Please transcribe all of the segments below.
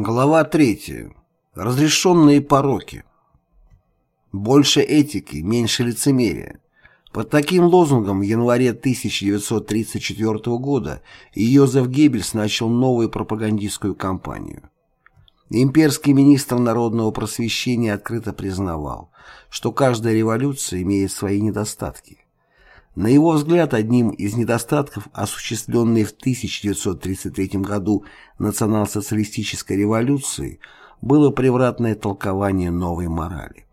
Глава 3. Разрешенные пороки. Больше этики, меньше лицемерия. Под таким лозунгом в январе 1934 года Йозеф Геббельс начал новую пропагандистскую кампанию. Имперский министр народного просвещения открыто признавал, что каждая революция имеет свои недостатки. На его взгляд, одним из недостатков, осуществленной в 1933 году национал-социалистической революции, было превратное толкование новой морали.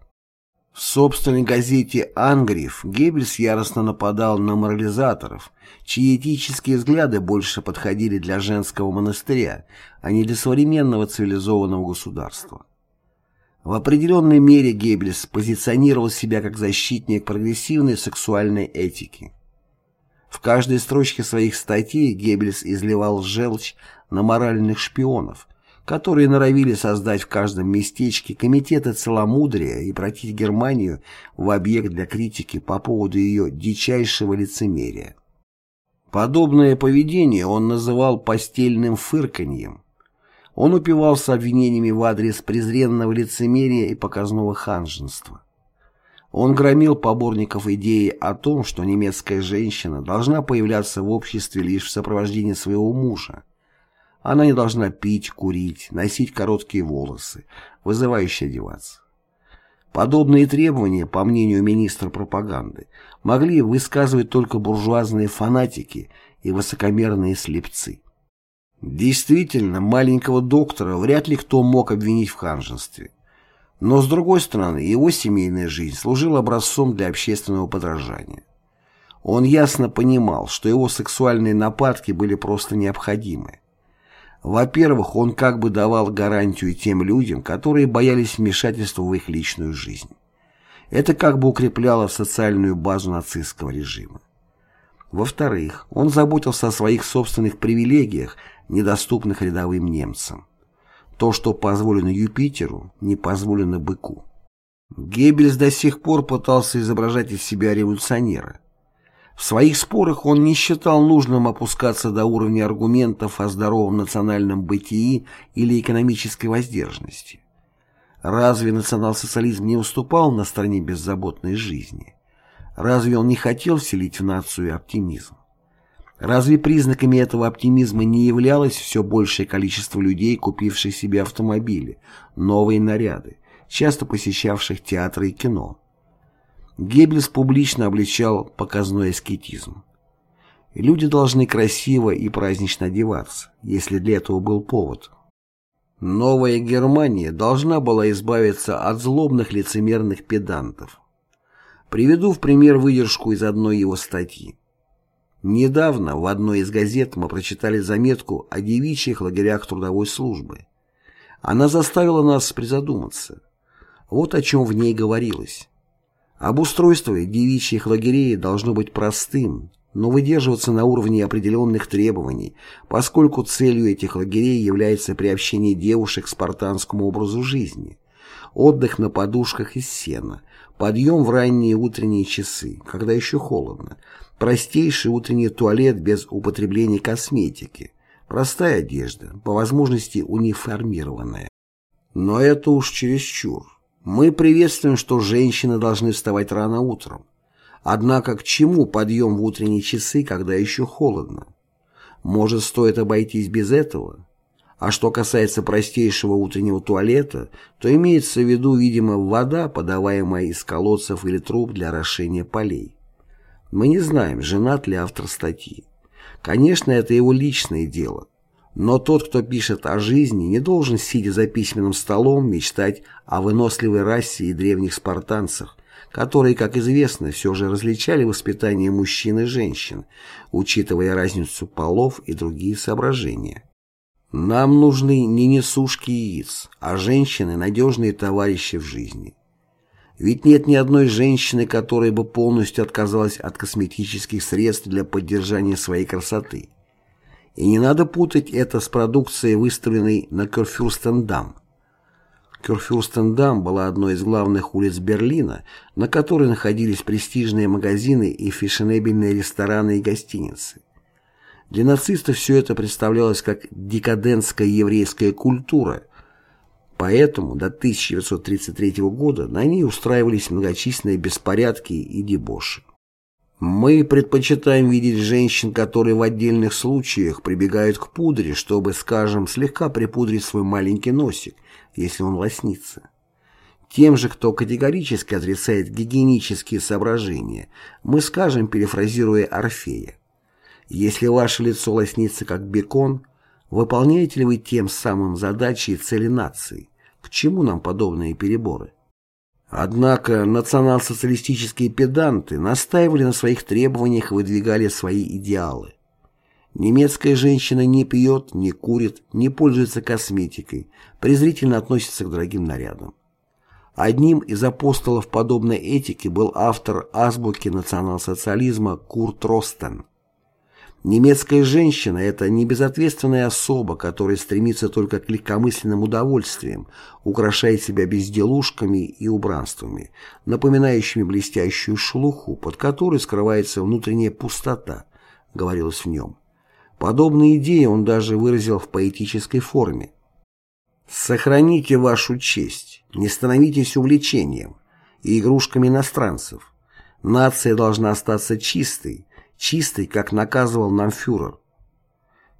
В собственной газете «Ангриф» Геббельс яростно нападал на морализаторов, чьи этические взгляды больше подходили для женского монастыря, а не для современного цивилизованного государства. В определенной мере Геббельс позиционировал себя как защитник прогрессивной сексуальной этики. В каждой строчке своих статей Геббельс изливал желчь на моральных шпионов, которые норовили создать в каждом местечке комитеты целомудрия и пройти Германию в объект для критики по поводу ее дичайшего лицемерия. Подобное поведение он называл постельным фырканьем, он упивался обвинениями в адрес презренного лицемерия и показного ханжества. Он громил поборников идеи о том, что немецкая женщина должна появляться в обществе лишь в сопровождении своего мужа. Она не должна пить, курить, носить короткие волосы, вызывающе одеваться. Подобные требования, по мнению министра пропаганды, могли высказывать только буржуазные фанатики и высокомерные слепцы. Действительно, маленького доктора вряд ли кто мог обвинить в ханжестве. Но, с другой стороны, его семейная жизнь служила образцом для общественного подражания. Он ясно понимал, что его сексуальные нападки были просто необходимы. Во-первых, он как бы давал гарантию тем людям, которые боялись вмешательства в их личную жизнь. Это как бы укрепляло социальную базу нацистского режима. Во-вторых, он заботился о своих собственных привилегиях, недоступных рядовым немцам. То, что позволено Юпитеру, не позволено быку. Геббельс до сих пор пытался изображать из себя революционера. В своих спорах он не считал нужным опускаться до уровня аргументов о здоровом национальном бытии или экономической воздержанности. Разве национал-социализм не уступал на стороне беззаботной жизни? Разве он не хотел вселить в нацию оптимизм? Разве признаками этого оптимизма не являлось все большее количество людей, купивших себе автомобили, новые наряды, часто посещавших театры и кино? Геббельс публично обличал показной аскетизм. Люди должны красиво и празднично одеваться, если для этого был повод. Новая Германия должна была избавиться от злобных лицемерных педантов. Приведу в пример выдержку из одной его статьи. Недавно в одной из газет мы прочитали заметку о девичьих лагерях трудовой службы. Она заставила нас призадуматься. Вот о чем в ней говорилось. Обустройство девичьих лагерей должно быть простым, но выдерживаться на уровне определенных требований, поскольку целью этих лагерей является приобщение девушек к спартанскому образу жизни, отдых на подушках из сена, подъем в ранние утренние часы, когда еще холодно, Простейший утренний туалет без употребления косметики. Простая одежда, по возможности униформированная. Но это уж чересчур. Мы приветствуем, что женщины должны вставать рано утром. Однако к чему подъем в утренние часы, когда еще холодно? Может, стоит обойтись без этого? А что касается простейшего утреннего туалета, то имеется в виду, видимо, вода, подаваемая из колодцев или труб для орошения полей. Мы не знаем, женат ли автор статьи. Конечно, это его личное дело. Но тот, кто пишет о жизни, не должен, сидя за письменным столом, мечтать о выносливой расе и древних спартанцах, которые, как известно, все же различали воспитание мужчин и женщин, учитывая разницу полов и другие соображения. Нам нужны не несушки яиц, а женщины – надежные товарищи в жизни. Ведь нет ни одной женщины, которая бы полностью отказалась от косметических средств для поддержания своей красоты. И не надо путать это с продукцией, выставленной на Кёрфюрстендам. Кёрфюрстендам была одной из главных улиц Берлина, на которой находились престижные магазины и фешенебельные рестораны и гостиницы. Для нацистов все это представлялось как декадентская еврейская культура – Поэтому до 1933 года на ней устраивались многочисленные беспорядки и дебоши. Мы предпочитаем видеть женщин, которые в отдельных случаях прибегают к пудре, чтобы, скажем, слегка припудрить свой маленький носик, если он лоснится. Тем же, кто категорически отрицает гигиенические соображения, мы скажем, перефразируя Орфея, «Если ваше лицо лоснится как бекон, выполняете ли вы тем самым задачи и цели нации? К чему нам подобные переборы?» Однако национал-социалистические педанты настаивали на своих требованиях и выдвигали свои идеалы. Немецкая женщина не пьет, не курит, не пользуется косметикой, презрительно относится к дорогим нарядам. Одним из апостолов подобной этики был автор азбуки национал-социализма Курт Ростен. Немецкая женщина – это не безответственная особа, которая стремится только к легкомысленным удовольствиям, украшает себя безделушками и убранствами, напоминающими блестящую шелуху, под которой скрывается внутренняя пустота, говорилось в нем. Подобные идеи он даже выразил в поэтической форме. «Сохраните вашу честь, не становитесь увлечением и игрушками иностранцев. Нация должна остаться чистой, чистой, как наказывал нам фюрер.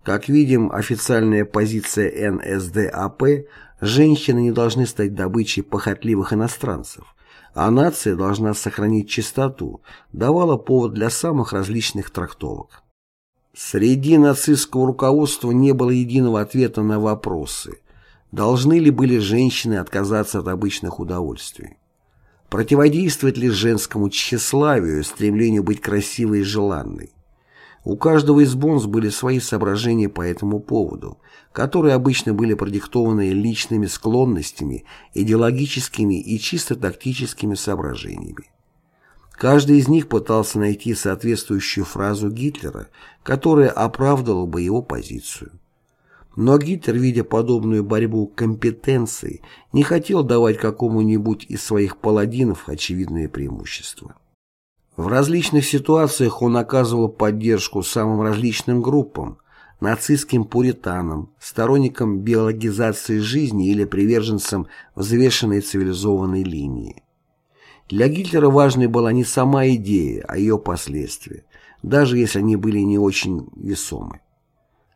Как видим, официальная позиция НСДАП – женщины не должны стать добычей похотливых иностранцев, а нация должна сохранить чистоту, давала повод для самых различных трактовок. Среди нацистского руководства не было единого ответа на вопросы, должны ли были женщины отказаться от обычных удовольствий. Противодействовать ли женскому тщеславию, стремлению быть красивой и желанной? У каждого из Бонс были свои соображения по этому поводу, которые обычно были продиктованы личными склонностями, идеологическими и чисто тактическими соображениями. Каждый из них пытался найти соответствующую фразу Гитлера, которая оправдывала бы его позицию. Но Гитлер, видя подобную борьбу компетенций, не хотел давать какому-нибудь из своих паладинов очевидное преимущество. В различных ситуациях он оказывал поддержку самым различным группам, нацистским пуританам, сторонникам биологизации жизни или приверженцам взвешенной цивилизованной линии. Для Гитлера важной была не сама идея, а ее последствия, даже если они были не очень весомы.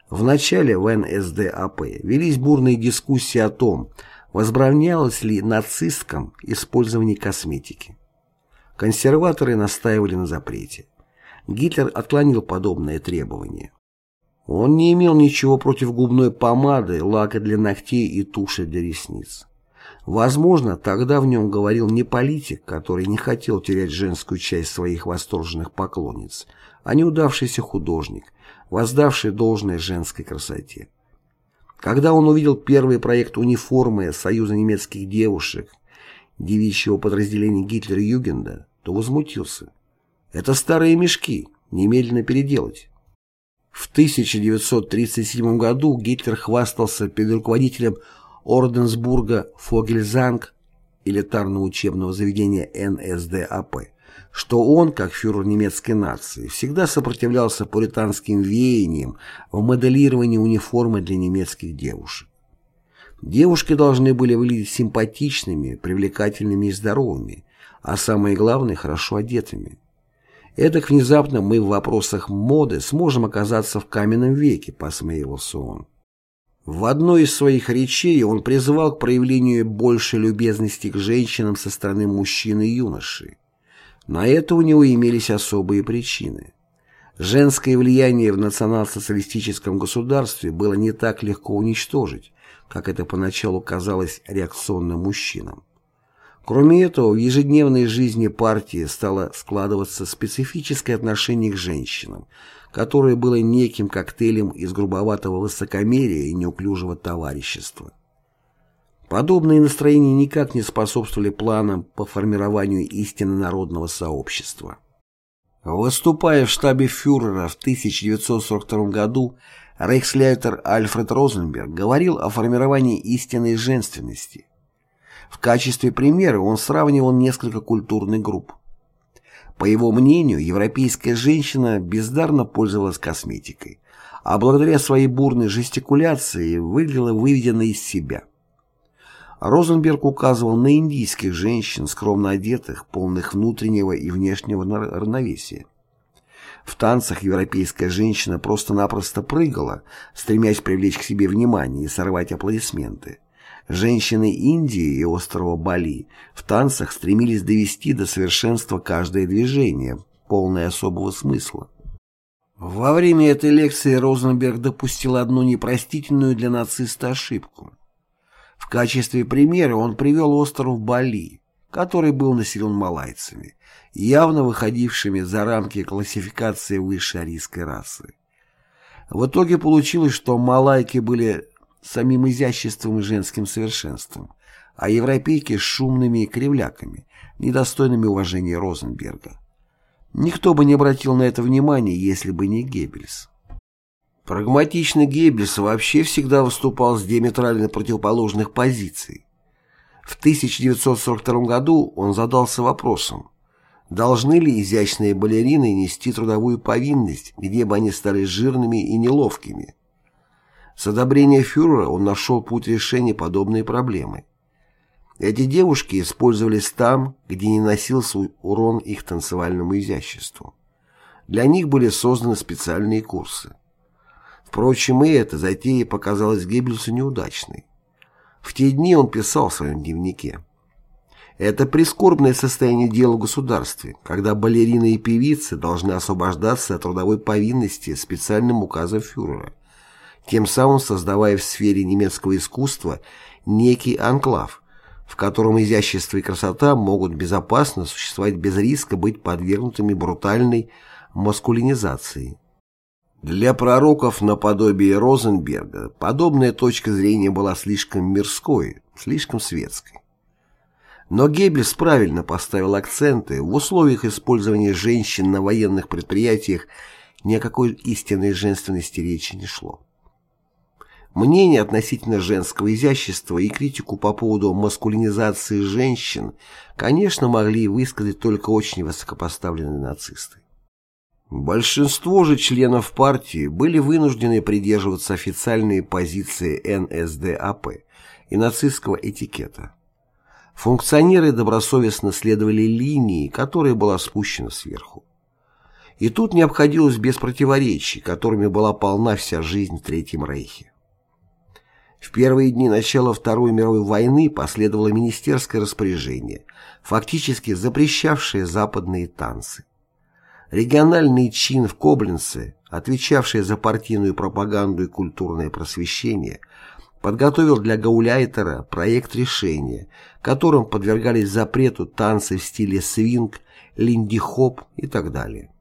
В начале в НСДАП велись бурные дискуссии о том, возбранялось ли нацисткам использование косметики. Консерваторы настаивали на запрете. Гитлер отклонил подобное требование. Он не имел ничего против губной помады, лака для ногтей и туши для ресниц. Возможно, тогда в нем говорил не политик, который не хотел терять женскую часть своих восторженных поклонниц, а неудавшийся художник, воздавший должное женской красоте. Когда он увидел первый проект униформы Союза немецких девушек, девичьего подразделения Гитлер-Югенда, то возмутился. Это старые мешки, немедленно переделать. В 1937 году Гитлер хвастался перед руководителем Орденсбурга Фогельзанг, элитарного учебного заведения НСДАП, что он, как фюрер немецкой нации, всегда сопротивлялся пуританским веяниям в моделировании униформы для немецких девушек. Девушки должны были выглядеть симпатичными, привлекательными и здоровыми, а самое главное – хорошо одетыми. Эдак внезапно мы в вопросах моды сможем оказаться в каменном веке, посмеивался он. В одной из своих речей он призывал к проявлению большей любезности к женщинам со стороны мужчин и юношей. На это у него имелись особые причины. Женское влияние в национал-социалистическом государстве было не так легко уничтожить, как это поначалу казалось реакционным мужчинам. Кроме этого, в ежедневной жизни партии стало складываться специфическое отношение к женщинам, которое было неким коктейлем из грубоватого высокомерия и неуклюжего товарищества. Подобные настроения никак не способствовали планам по формированию истинно народного сообщества. Выступая в штабе фюрера в 1942 году, рейхсляйтер Альфред Розенберг говорил о формировании истинной женственности. В качестве примера он сравнивал несколько культурных групп. По его мнению, европейская женщина бездарно пользовалась косметикой, а благодаря своей бурной жестикуляции выглядела выведенной из себя. Розенберг указывал на индийских женщин, скромно одетых, полных внутреннего и внешнего равновесия. В танцах европейская женщина просто-напросто прыгала, стремясь привлечь к себе внимание и сорвать аплодисменты. Женщины Индии и острова Бали в танцах стремились довести до совершенства каждое движение, полное особого смысла. Во время этой лекции Розенберг допустил одну непростительную для нациста ошибку. В качестве примера он привел остров Бали, который был населен малайцами, явно выходившими за рамки классификации высшей арийской расы. В итоге получилось, что малайки были самим изяществом и женским совершенством, а европейки – шумными кривляками, недостойными уважения Розенберга. Никто бы не обратил на это внимания, если бы не Геббельс. Прагматичный Геббельс вообще всегда выступал с диаметрально противоположных позиций. В 1942 году он задался вопросом, должны ли изящные балерины нести трудовую повинность, где бы они стали жирными и неловкими. С одобрения фюрера он нашел путь решения подобной проблемы. Эти девушки использовались там, где не носился урон их танцевальному изяществу. Для них были созданы специальные курсы. Впрочем, и эта затея показалась Геббельсу неудачной. В те дни он писал в своем дневнике. Это прискорбное состояние дела в государстве, когда балерины и певицы должны освобождаться от трудовой повинности специальным указом фюрера, тем самым создавая в сфере немецкого искусства некий анклав, в котором изящество и красота могут безопасно существовать без риска быть подвергнутыми брутальной маскулинизации. Для пророков наподобие Розенберга подобная точка зрения была слишком мирской, слишком светской. Но Геббельс правильно поставил акценты, в условиях использования женщин на военных предприятиях ни о какой истинной женственности речи не шло. Мнение относительно женского изящества и критику по поводу маскулинизации женщин, конечно, могли высказать только очень высокопоставленные нацисты. Большинство же членов партии были вынуждены придерживаться официальной позиции НСДАП и нацистского этикета. Функционеры добросовестно следовали линии, которая была спущена сверху. И тут не обходилось без противоречий, которыми была полна вся жизнь в Третьем Рейхе. В первые дни начала Второй мировой войны последовало министерское распоряжение, фактически запрещавшее западные танцы. Региональный чин в Коблинце, отвечавший за партийную пропаганду и культурное просвещение, подготовил для Гауляйтера проект решения, которым подвергались запрету танцы в стиле свинг, линди-хоп и так далее.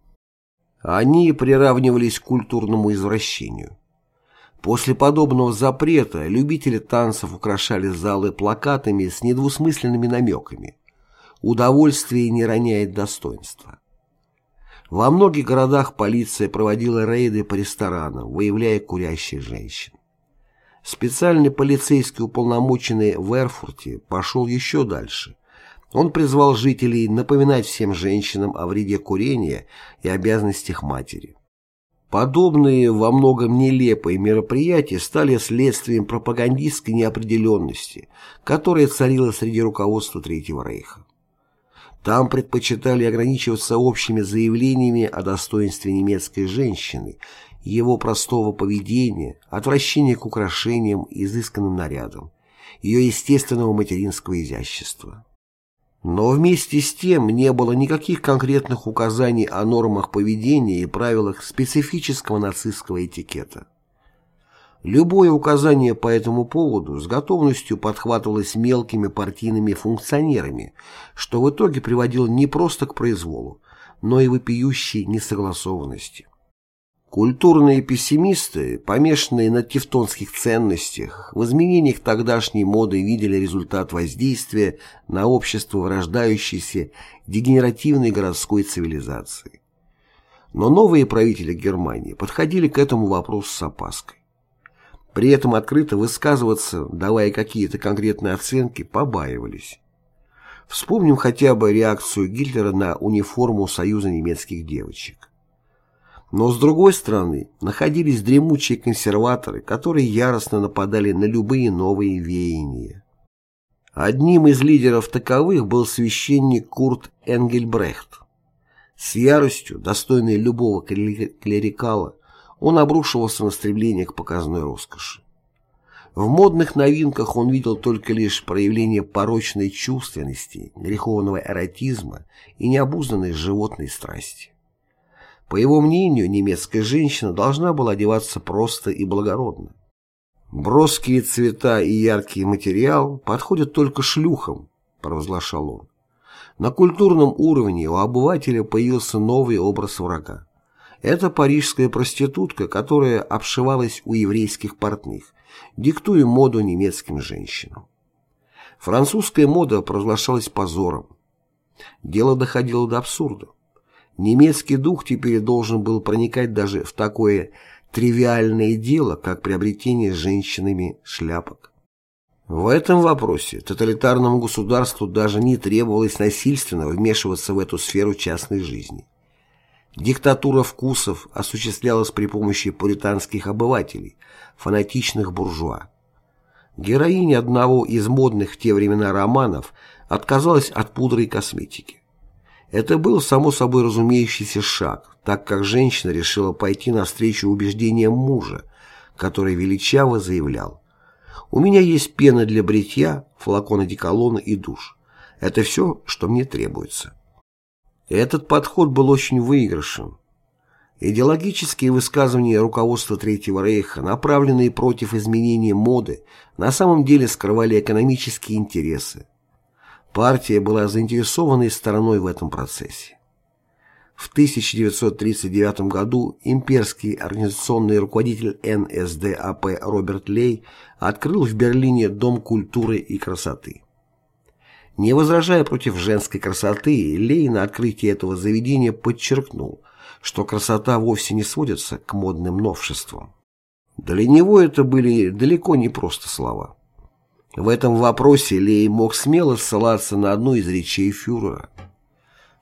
Они приравнивались к культурному извращению. После подобного запрета любители танцев украшали залы плакатами с недвусмысленными намеками. Удовольствие не роняет достоинства. Во многих городах полиция проводила рейды по ресторанам, выявляя курящих женщин. Специальный полицейский уполномоченный в Эрфурте пошел еще дальше. Он призвал жителей напоминать всем женщинам о вреде курения и обязанностях матери. Подобные во многом нелепые мероприятия стали следствием пропагандистской неопределенности, которая царила среди руководства Третьего Рейха. Там предпочитали ограничиваться общими заявлениями о достоинстве немецкой женщины, его простого поведения, отвращения к украшениям и изысканным нарядам, ее естественного материнского изящества. Но вместе с тем не было никаких конкретных указаний о нормах поведения и правилах специфического нацистского этикета. Любое указание по этому поводу с готовностью подхватывалось мелкими партийными функционерами, что в итоге приводило не просто к произволу, но и вопиющей несогласованности. Культурные пессимисты, помешанные на тевтонских ценностях, в изменениях тогдашней моды видели результат воздействия на общество вырождающейся дегенеративной городской цивилизации. Но новые правители Германии подходили к этому вопросу с опаской. При этом открыто высказываться, давая какие-то конкретные оценки, побаивались. Вспомним хотя бы реакцию Гитлера на униформу Союза немецких девочек. Но с другой стороны, находились дремучие консерваторы, которые яростно нападали на любые новые веяния. Одним из лидеров таковых был священник Курт Энгельбрехт. С яростью, достойной любого клерикала, он обрушивался на стремление к показной роскоши. В модных новинках он видел только лишь проявление порочной чувственности, греховного эротизма и необузданной животной страсти. По его мнению, немецкая женщина должна была одеваться просто и благородно. «Броские цвета и яркий материал подходят только шлюхам», – провозглашал он. На культурном уровне у обывателя появился новый образ врага. Это парижская проститутка, которая обшивалась у еврейских портных, диктуя моду немецким женщинам. Французская мода провозглашалась позором. Дело доходило до абсурда. Немецкий дух теперь должен был проникать даже в такое тривиальное дело, как приобретение женщинами шляпок. В этом вопросе тоталитарному государству даже не требовалось насильственно вмешиваться в эту сферу частной жизни. Диктатура вкусов осуществлялась при помощи пуританских обывателей, фанатичных буржуа. Героиня одного из модных в те времена романов отказалась от пудры и косметики. Это был, само собой разумеющийся шаг, так как женщина решила пойти навстречу убеждениям мужа, который величаво заявлял «У меня есть пена для бритья, флакон одеколона и душ. Это все, что мне требуется». Этот подход был очень выигрышен. Идеологические высказывания руководства Третьего Рейха, направленные против изменения моды, на самом деле скрывали экономические интересы. Партия была заинтересованной стороной в этом процессе. В 1939 году имперский организационный руководитель НСДАП Роберт Лей открыл в Берлине Дом культуры и красоты. Не возражая против женской красоты, Лей на открытии этого заведения подчеркнул, что красота вовсе не сводится к модным новшествам. Для него это были далеко не просто слова. В этом вопросе Лей мог смело ссылаться на одну из речей фюрера.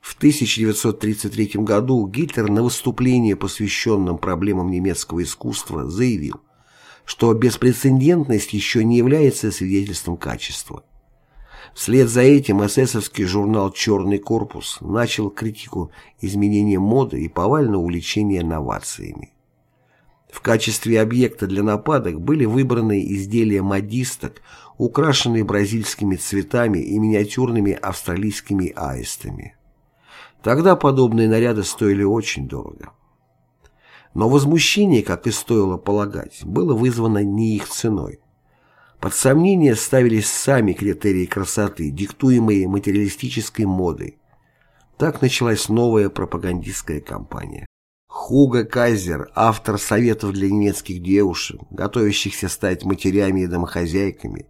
В 1933 году Гитлер на выступлении, посвященном проблемам немецкого искусства, заявил, что беспрецедентность еще не является свидетельством качества. Вслед за этим эсэсовский журнал «Черный корпус» начал критику изменения моды и повального увлечения новациями. В качестве объекта для нападок были выбраны изделия модисток, украшенные бразильскими цветами и миниатюрными австралийскими аистами. Тогда подобные наряды стоили очень дорого. Но возмущение, как и стоило полагать, было вызвано не их ценой. Под сомнение ставились сами критерии красоты, диктуемые материалистической модой. Так началась новая пропагандистская кампания. Хуго Кайзер, автор советов для немецких девушек, готовящихся стать матерями и домохозяйками,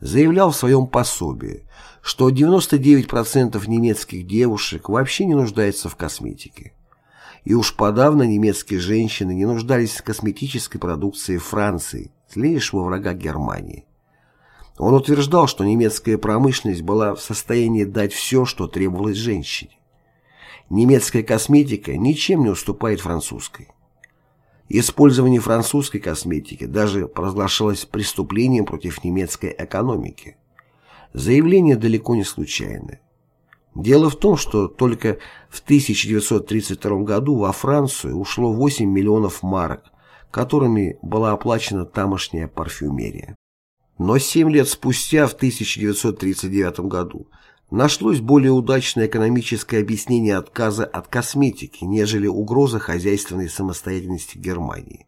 заявлял в своем пособии, что 99% немецких девушек вообще не нуждаются в косметике. И уж подавно немецкие женщины не нуждались в косметической продукции Франции, злейшего врага Германии. Он утверждал, что немецкая промышленность была в состоянии дать все, что требовалось женщине. Немецкая косметика ничем не уступает французской. Использование французской косметики даже провозглашалось преступлением против немецкой экономики. Заявление далеко не случайное. Дело в том, что только в 1932 году во Францию ушло 8 миллионов марок, которыми была оплачена тамошняя парфюмерия. Но 7 лет спустя, в 1939 году, нашлось более удачное экономическое объяснение отказа от косметики, нежели угроза хозяйственной самостоятельности Германии.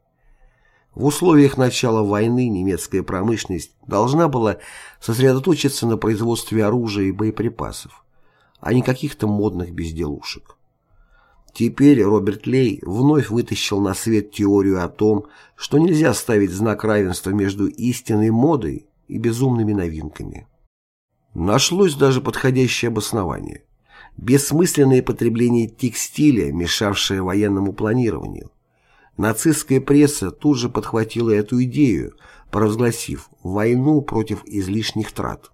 В условиях начала войны немецкая промышленность должна была сосредоточиться на производстве оружия и боеприпасов, а не каких-то модных безделушек. Теперь Роберт Лей вновь вытащил на свет теорию о том, что нельзя ставить знак равенства между истинной модой и безумными новинками. Нашлось даже подходящее обоснование. Бессмысленное потребление текстиля, мешавшее военному планированию. Нацистская пресса тут же подхватила эту идею, провозгласив войну против излишних трат.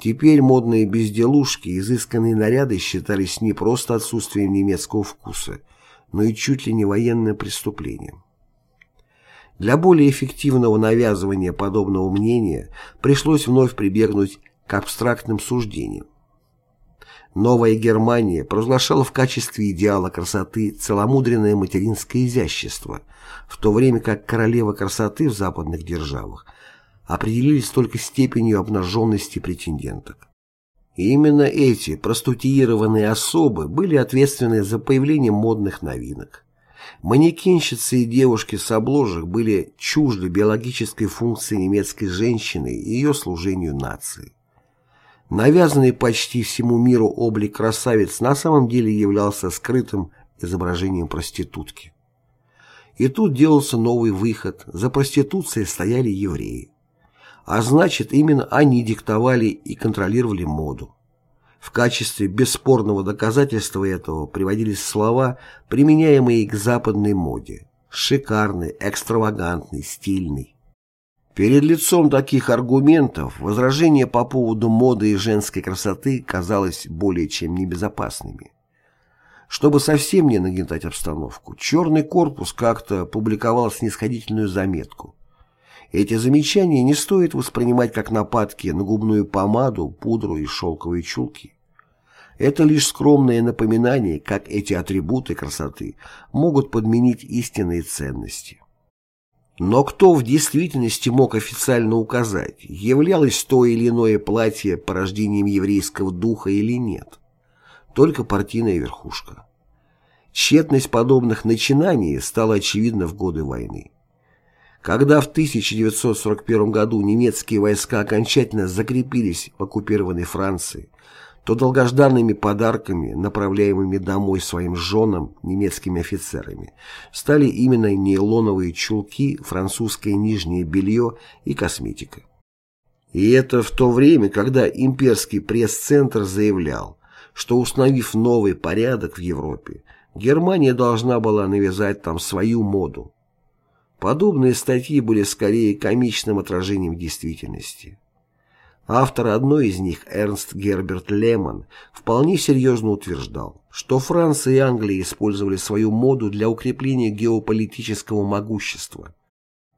Теперь модные безделушки, изысканные наряды считались не просто отсутствием немецкого вкуса, но и чуть ли не военным преступлением. Для более эффективного навязывания подобного мнения пришлось вновь прибегнуть к абстрактным суждениям. Новая Германия провозглашала в качестве идеала красоты целомудренное материнское изящество, в то время как королева красоты в западных державах определились только степенью обнаженности претенденток. И именно эти простутиированные особы были ответственны за появление модных новинок. Манекенщицы и девушки с обложек были чужды биологической функции немецкой женщины и ее служению нации. Навязанный почти всему миру облик красавиц на самом деле являлся скрытым изображением проститутки. И тут делался новый выход, за проституцией стояли евреи. А значит, именно они диктовали и контролировали моду. В качестве бесспорного доказательства этого приводились слова, применяемые к западной моде. Шикарный, экстравагантный, стильный. Перед лицом таких аргументов возражения по поводу моды и женской красоты казалось более чем небезопасными. Чтобы совсем не нагнетать обстановку, черный корпус как-то публиковал снисходительную заметку. Эти замечания не стоит воспринимать как нападки на губную помаду, пудру и шелковые чулки. Это лишь скромное напоминание, как эти атрибуты красоты могут подменить истинные ценности. Но кто в действительности мог официально указать, являлось то или иное платье порождением еврейского духа или нет? Только партийная верхушка. Тщетность подобных начинаний стала очевидна в годы войны. Когда в 1941 году немецкие войска окончательно закрепились в оккупированной Франции, то долгожданными подарками, направляемыми домой своим женам немецкими офицерами, стали именно нейлоновые чулки, французское нижнее белье и косметика. И это в то время, когда имперский пресс-центр заявлял, что установив новый порядок в Европе, Германия должна была навязать там свою моду. Подобные статьи были скорее комичным отражением действительности. Автор одной из них, Эрнст Герберт Лемон, вполне серьезно утверждал, что Франция и Англия использовали свою моду для укрепления геополитического могущества.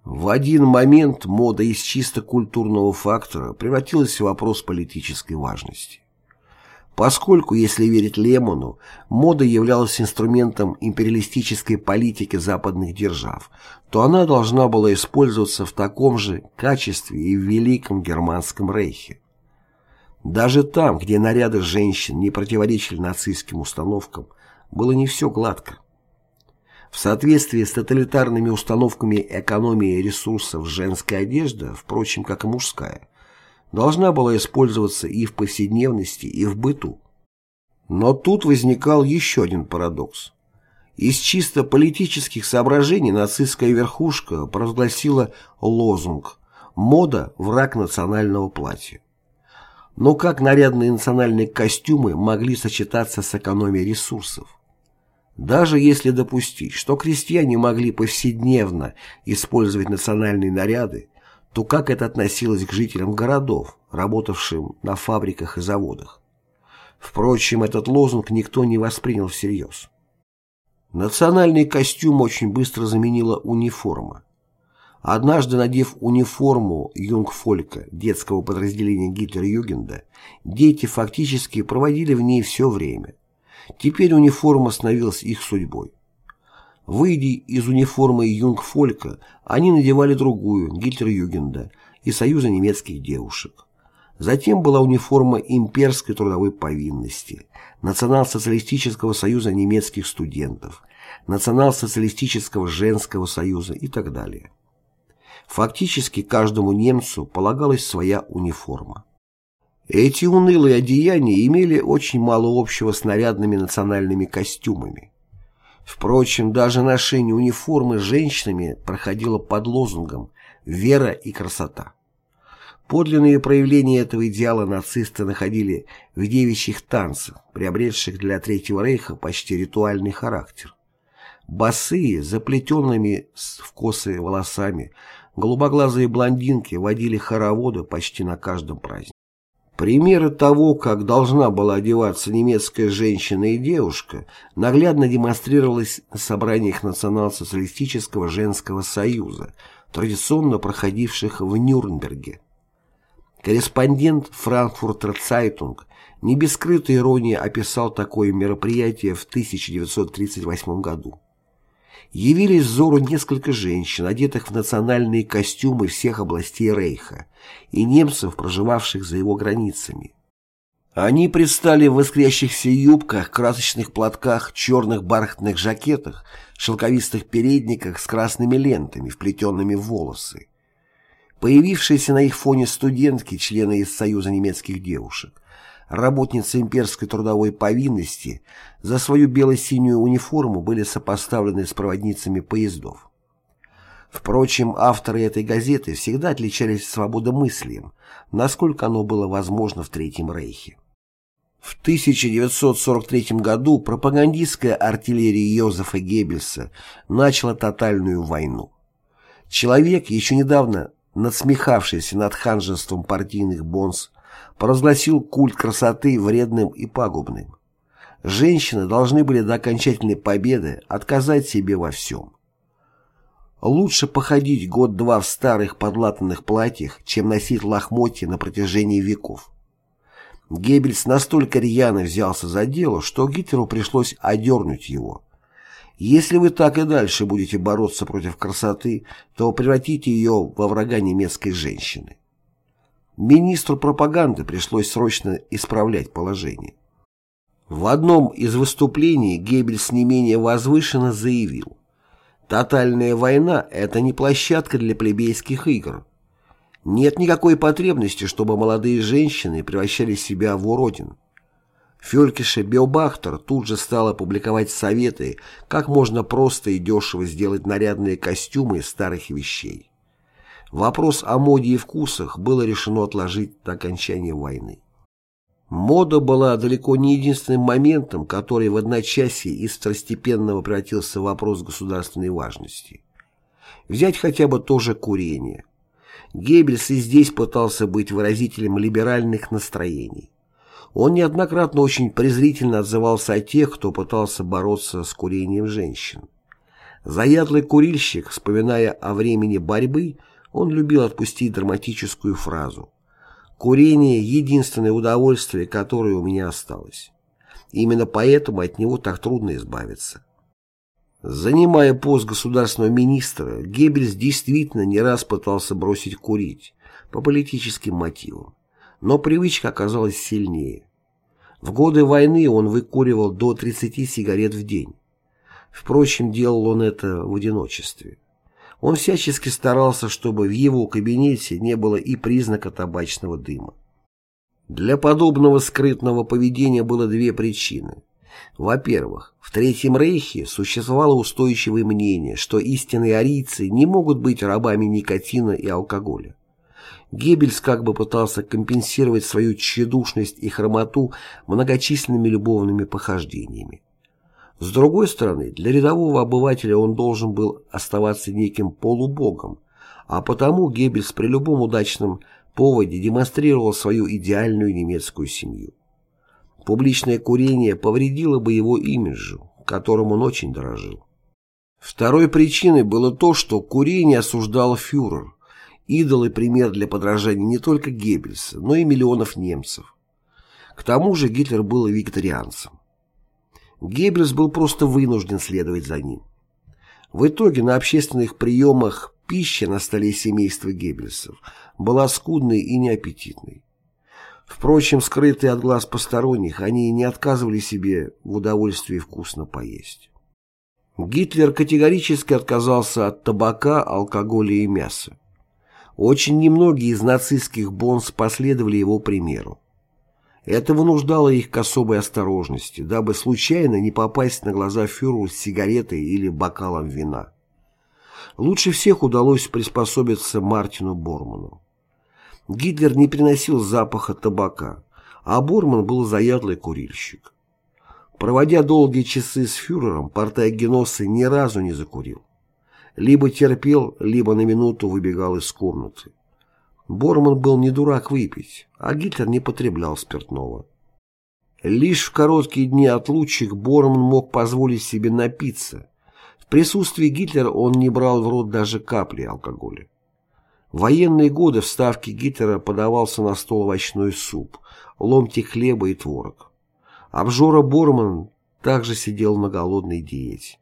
В один момент мода из чисто культурного фактора превратилась в вопрос политической важности. Поскольку, если верить Лемону, мода являлась инструментом империалистической политики западных держав, то она должна была использоваться в таком же качестве и в Великом Германском Рейхе. Даже там, где наряды женщин не противоречили нацистским установкам, было не все гладко. В соответствии с тоталитарными установками экономии ресурсов женская одежда, впрочем, как и мужская, должна была использоваться и в повседневности, и в быту. Но тут возникал еще один парадокс. Из чисто политических соображений нацистская верхушка провозгласила лозунг «Мода – враг национального платья». Но как нарядные национальные костюмы могли сочетаться с экономией ресурсов? Даже если допустить, что крестьяне могли повседневно использовать национальные наряды, то как это относилось к жителям городов, работавшим на фабриках и заводах? Впрочем, этот лозунг никто не воспринял всерьез. Национальный костюм очень быстро заменила униформа. Однажды, надев униформу юнгфолька детского подразделения Гитлер-Югенда, дети фактически проводили в ней все время. Теперь униформа становилась их судьбой. Выйдя из униформы юнгфолька, они надевали другую, Гитлер-Югенда, и Союза немецких девушек. Затем была униформа имперской трудовой повинности, Национал-социалистического союза немецких студентов, Национал-социалистического женского союза и так далее. Фактически каждому немцу полагалась своя униформа. Эти унылые одеяния имели очень мало общего с нарядными национальными костюмами. Впрочем, даже ношение униформы женщинами проходило под лозунгом «вера и красота». Подлинные проявления этого идеала нацисты находили в девичьих танцах, приобретших для Третьего Рейха почти ритуальный характер. Босые, с заплетенными в косы волосами, голубоглазые блондинки водили хороводы почти на каждом празднике. Примеры того, как должна была одеваться немецкая женщина и девушка, наглядно демонстрировалось на собраниях Национал-социалистического женского союза, традиционно проходивших в Нюрнберге. Корреспондент Франкфуртер Цайтунг не без скрытой иронии описал такое мероприятие в 1938 году. Явились взору несколько женщин, одетых в национальные костюмы всех областей Рейха, и немцев, проживавших за его границами. Они предстали в искрящихся юбках, красочных платках, черных бархатных жакетах, шелковистых передниках с красными лентами, вплетенными в волосы. Появившиеся на их фоне студентки, члены из Союза немецких девушек, работницы имперской трудовой повинности, за свою бело-синюю униформу были сопоставлены с проводницами поездов. Впрочем, авторы этой газеты всегда отличались свободомыслием, насколько оно было возможно в Третьем Рейхе. В 1943 году пропагандистская артиллерия Йозефа Геббельса начала тотальную войну. Человек, еще недавно надсмехавшийся над ханжеством партийных бонс, провозгласил культ красоты вредным и пагубным. Женщины должны были до окончательной победы отказать себе во всем. Лучше походить год-два в старых подлатанных платьях, чем носить лохмотья на протяжении веков. Геббельс настолько рьяно взялся за дело, что Гитлеру пришлось одернуть его. Если вы так и дальше будете бороться против красоты, то превратите ее во врага немецкой женщины. Министру пропаганды пришлось срочно исправлять положение. В одном из выступлений Геббельс не менее возвышенно заявил «Тотальная война – это не площадка для плебейских игр. Нет никакой потребности, чтобы молодые женщины превращали себя в уродин. Фелькише Биобахтер тут же стала публиковать советы, как можно просто и дешево сделать нарядные костюмы из старых вещей. Вопрос о моде и вкусах было решено отложить до окончания войны. Мода была далеко не единственным моментом, который в одночасье из второстепенного превратился в вопрос государственной важности. Взять хотя бы то же курение. Геббельс и здесь пытался быть выразителем либеральных настроений. Он неоднократно очень презрительно отзывался о тех, кто пытался бороться с курением женщин. Заядлый курильщик, вспоминая о времени борьбы, он любил отпустить драматическую фразу «Курение – единственное удовольствие, которое у меня осталось». Именно поэтому от него так трудно избавиться. Занимая пост государственного министра, Геббельс действительно не раз пытался бросить курить по политическим мотивам, но привычка оказалась сильнее. В годы войны он выкуривал до 30 сигарет в день. Впрочем, делал он это в одиночестве. Он всячески старался, чтобы в его кабинете не было и признака табачного дыма. Для подобного скрытного поведения было две причины. Во-первых, в Третьем Рейхе существовало устойчивое мнение, что истинные арийцы не могут быть рабами никотина и алкоголя. Геббельс как бы пытался компенсировать свою тщедушность и хромоту многочисленными любовными похождениями. С другой стороны, для рядового обывателя он должен был оставаться неким полубогом, а потому Геббельс при любом удачном поводе демонстрировал свою идеальную немецкую семью. Публичное курение повредило бы его имиджу, которым он очень дорожил. Второй причиной было то, что курение осуждал фюрер, идол и пример для подражания не только Геббельса, но и миллионов немцев. К тому же Гитлер был вегетарианцем. Геббельс был просто вынужден следовать за ним. В итоге на общественных приемах пища на столе семейства Геббельсов была скудной и неаппетитной. Впрочем, скрытые от глаз посторонних, они не отказывали себе в удовольствии вкусно поесть. Гитлер категорически отказался от табака, алкоголя и мяса. Очень немногие из нацистских бонс последовали его примеру. Это вынуждало их к особой осторожности, дабы случайно не попасть на глаза фюреру с сигаретой или бокалом вина. Лучше всех удалось приспособиться Мартину Борману. Гитлер не приносил запаха табака, а Борман был заядлый курильщик. Проводя долгие часы с фюрером, Портайгеносы ни разу не закурил. Либо терпел, либо на минуту выбегал из комнаты. Борман был не дурак выпить, а Гитлер не потреблял спиртного. Лишь в короткие дни отлучек Борман мог позволить себе напиться. В присутствии Гитлера он не брал в рот даже капли алкоголя. В военные годы в Ставке Гитлера подавался на стол овощной суп, ломти хлеба и творог. Обжора Борман также сидел на голодной диете.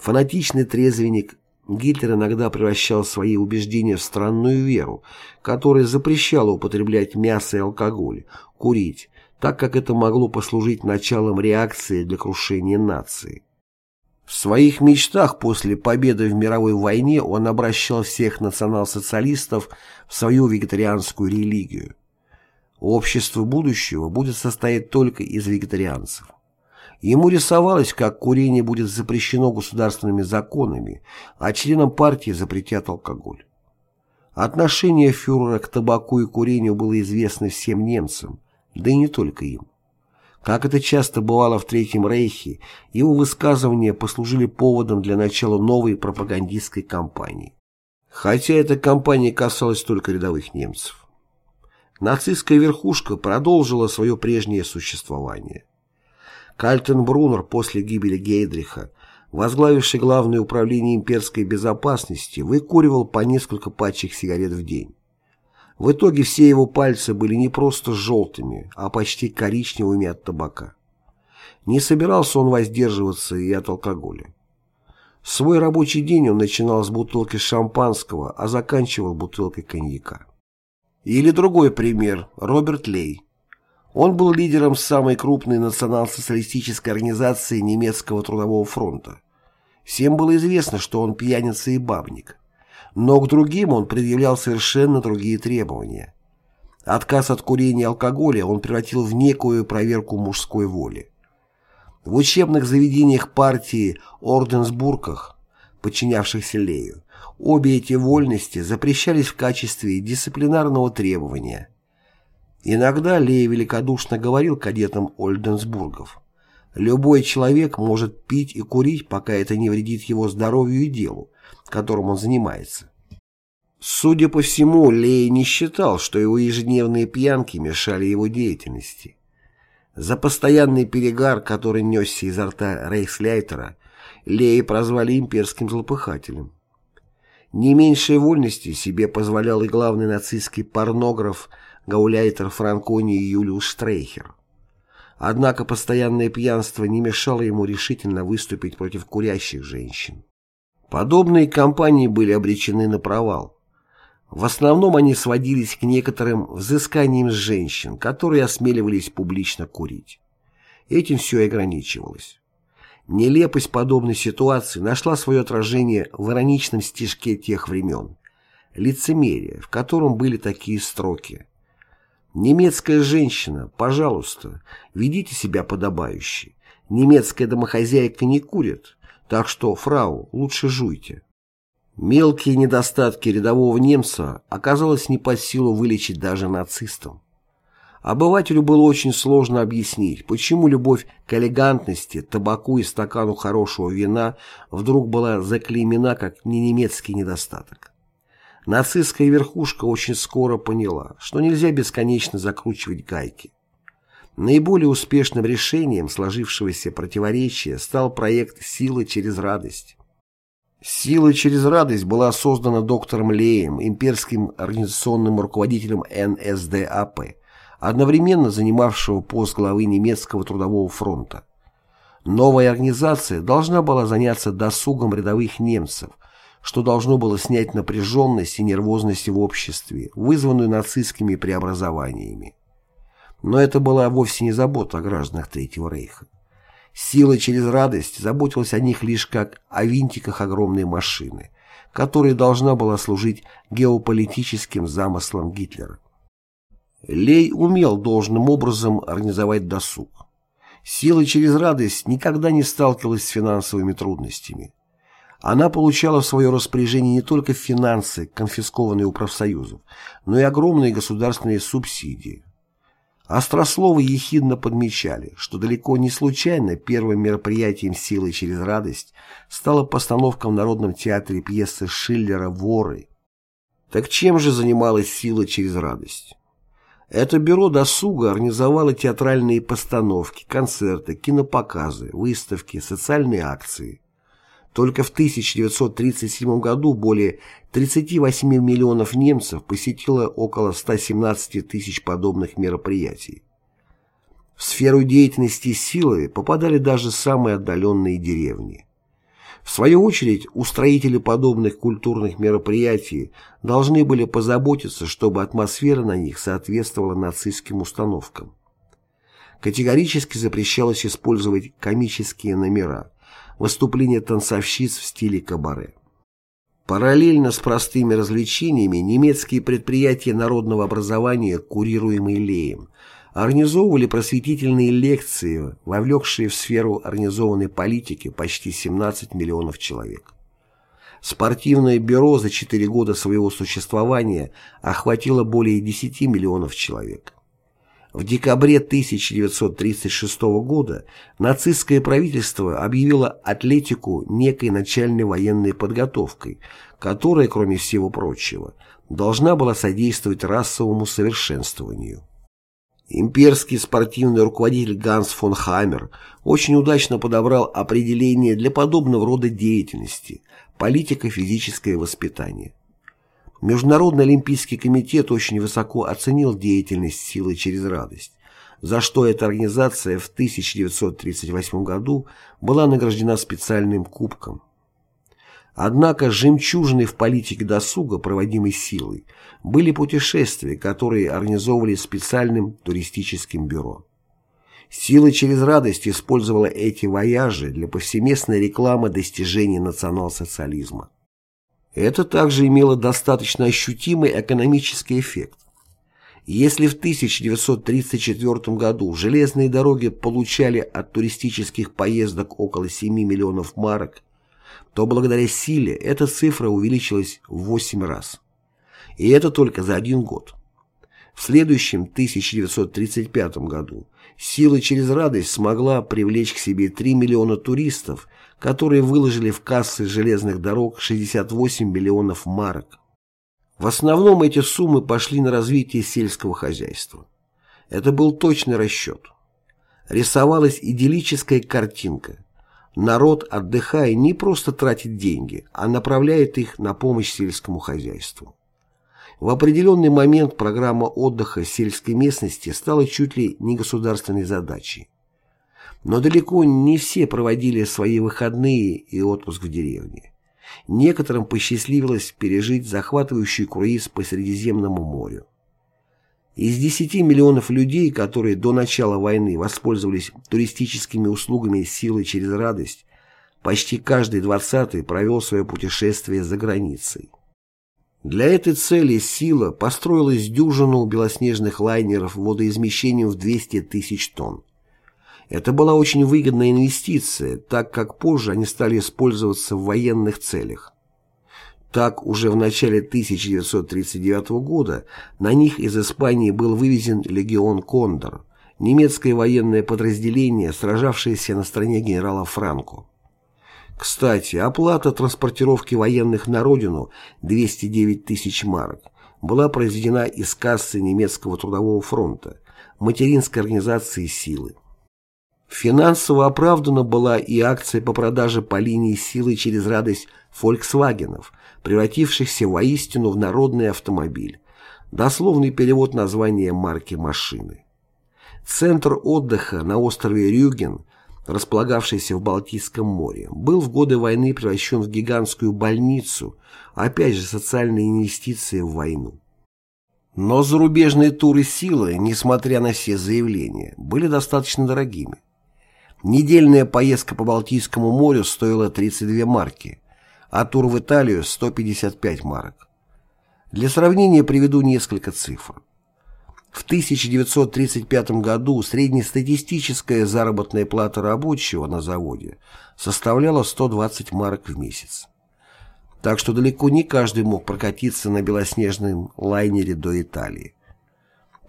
Фанатичный трезвенник Гитлер иногда превращал свои убеждения в странную веру, которая запрещала употреблять мясо и алкоголь, курить, так как это могло послужить началом реакции для крушения нации. В своих мечтах после победы в мировой войне он обращал всех национал-социалистов в свою вегетарианскую религию. Общество будущего будет состоять только из вегетарианцев. Ему рисовалось, как курение будет запрещено государственными законами, а членам партии запретят алкоголь. Отношение фюрера к табаку и курению было известно всем немцам, да и не только им. Как это часто бывало в Третьем Рейхе, его высказывания послужили поводом для начала новой пропагандистской кампании. Хотя эта кампания касалась только рядовых немцев. Нацистская верхушка продолжила свое прежнее существование. Кальтенбруннер после гибели Гейдриха, возглавивший Главное управление имперской безопасности, выкуривал по несколько пачек сигарет в день. В итоге все его пальцы были не просто желтыми, а почти коричневыми от табака. Не собирался он воздерживаться и от алкоголя. Свой рабочий день он начинал с бутылки шампанского, а заканчивал бутылкой коньяка. Или другой пример – Роберт Лей. Он был лидером самой крупной национал-социалистической организации немецкого трудового фронта. Всем было известно, что он пьяница и бабник но к другим он предъявлял совершенно другие требования. Отказ от курения и алкоголя он превратил в некую проверку мужской воли. В учебных заведениях партии Орденсбургах, подчинявшихся Лею, обе эти вольности запрещались в качестве дисциплинарного требования. Иногда Лей великодушно говорил кадетам Ольденсбургов, «Любой человек может пить и курить, пока это не вредит его здоровью и делу, которым он занимается. Судя по всему, Лей не считал, что его ежедневные пьянки мешали его деятельности. За постоянный перегар, который несся изо рта Рейхсляйтера, Лея прозвали имперским злопыхателем. Не меньшей вольности себе позволял и главный нацистский порнограф гауляйтер Франкони Юлиус Штрейхер. Однако постоянное пьянство не мешало ему решительно выступить против курящих женщин. Подобные кампании были обречены на провал. В основном они сводились к некоторым взысканиям с женщин, которые осмеливались публично курить. Этим все и ограничивалось. Нелепость подобной ситуации нашла свое отражение в ироничном стишке тех времен «Лицемерие», в котором были такие строки. «Немецкая женщина, пожалуйста, ведите себя подобающе. Немецкая домохозяйка не курит, так что, фрау, лучше жуйте. Мелкие недостатки рядового немца оказалось не под силу вылечить даже нацистам. Обывателю было очень сложно объяснить, почему любовь к элегантности, табаку и стакану хорошего вина вдруг была заклеймена как ненемецкий недостаток. Нацистская верхушка очень скоро поняла, что нельзя бесконечно закручивать гайки. Наиболее успешным решением сложившегося противоречия стал проект «Сила через радость». «Сила через радость» была создана доктором Леем, имперским организационным руководителем НСДАП, одновременно занимавшего пост главы немецкого трудового фронта. Новая организация должна была заняться досугом рядовых немцев, что должно было снять напряженность и нервозность в обществе, вызванную нацистскими преобразованиями. Но это была вовсе не забота о гражданах Третьего Рейха. Сила через радость заботилась о них лишь как о винтиках огромной машины, которая должна была служить геополитическим замыслам Гитлера. Лей умел должным образом организовать досуг. Сила через радость никогда не сталкивалась с финансовыми трудностями. Она получала в свое распоряжение не только финансы, конфискованные у профсоюзов, но и огромные государственные субсидии. Острословы ехидно подмечали, что далеко не случайно первым мероприятием «Силы через радость» стала постановка в Народном театре пьесы Шиллера «Воры». Так чем же занималась «Сила через радость»? Это бюро досуга организовало театральные постановки, концерты, кинопоказы, выставки, социальные акции. Только в 1937 году более 38 миллионов немцев посетило около 117 тысяч подобных мероприятий. В сферу деятельности силы попадали даже самые отдаленные деревни. В свою очередь, устроители подобных культурных мероприятий должны были позаботиться, чтобы атмосфера на них соответствовала нацистским установкам. Категорически запрещалось использовать комические номера, выступления танцовщиц в стиле кабаре. Параллельно с простыми развлечениями немецкие предприятия народного образования, курируемые Леем, организовывали просветительные лекции, вовлекшие в сферу организованной политики почти 17 миллионов человек. Спортивное бюро за 4 года своего существования охватило более 10 миллионов человек. В декабре 1936 года нацистское правительство объявило атлетику некой начальной военной подготовкой, которая, кроме всего прочего, должна была содействовать расовому совершенствованию. Имперский спортивный руководитель Ганс фон Хаммер очень удачно подобрал определение для подобного рода деятельности – политико-физическое воспитание. Международный олимпийский комитет очень высоко оценил деятельность силы через радость, за что эта организация в 1938 году была награждена специальным кубком. Однако жемчужиной в политике досуга, проводимой силой, были путешествия, которые организовывали специальным туристическим бюро. Сила через радость использовала эти вояжи для повсеместной рекламы достижений национал-социализма. Это также имело достаточно ощутимый экономический эффект. Если в 1934 году железные дороги получали от туристических поездок около 7 миллионов марок, то благодаря силе эта цифра увеличилась в 8 раз. И это только за один год. В следующем 1935 году сила через радость смогла привлечь к себе 3 миллиона туристов которые выложили в кассы железных дорог 68 миллионов марок. В основном эти суммы пошли на развитие сельского хозяйства. Это был точный расчет. Рисовалась идиллическая картинка. Народ, отдыхая, не просто тратит деньги, а направляет их на помощь сельскому хозяйству. В определенный момент программа отдыха сельской местности стала чуть ли не государственной задачей. Но далеко не все проводили свои выходные и отпуск в деревне. Некоторым посчастливилось пережить захватывающий круиз по Средиземному морю. Из 10 миллионов людей, которые до начала войны воспользовались туристическими услугами силы через радость, почти каждый двадцатый провел свое путешествие за границей. Для этой цели сила построилась дюжину белоснежных лайнеров водоизмещением в 200 тысяч тонн. Это была очень выгодная инвестиция, так как позже они стали использоваться в военных целях. Так, уже в начале 1939 года на них из Испании был вывезен легион «Кондор», немецкое военное подразделение, сражавшееся на стороне генерала Франко. Кстати, оплата транспортировки военных на родину 209 тысяч марок была произведена из кассы немецкого трудового фронта, материнской организации «Силы». Финансово оправдана была и акция по продаже по линии силы через радость «Фольксвагенов», превратившихся воистину в народный автомобиль. Дословный перевод названия марки машины. Центр отдыха на острове Рюген, располагавшийся в Балтийском море, был в годы войны превращен в гигантскую больницу, опять же социальные инвестиции в войну. Но зарубежные туры силы, несмотря на все заявления, были достаточно дорогими. Недельная поездка по Балтийскому морю стоила 32 марки, а тур в Италию – 155 марок. Для сравнения приведу несколько цифр. В 1935 году среднестатистическая заработная плата рабочего на заводе составляла 120 марок в месяц. Так что далеко не каждый мог прокатиться на белоснежном лайнере до Италии.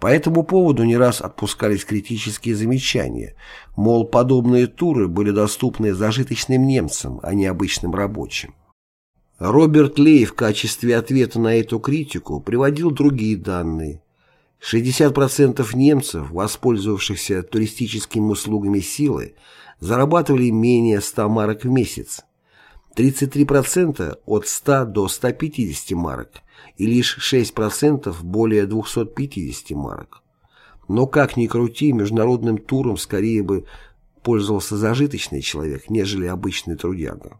По этому поводу не раз отпускались критические замечания, мол, подобные туры были доступны зажиточным немцам, а не обычным рабочим. Роберт Лей в качестве ответа на эту критику приводил другие данные. 60% немцев, воспользовавшихся туристическими услугами силы, зарабатывали менее 100 марок в месяц. 33% от 100 до 150 марок и лишь 6% более 250 марок. Но как ни крути, международным туром скорее бы пользовался зажиточный человек, нежели обычный трудяга.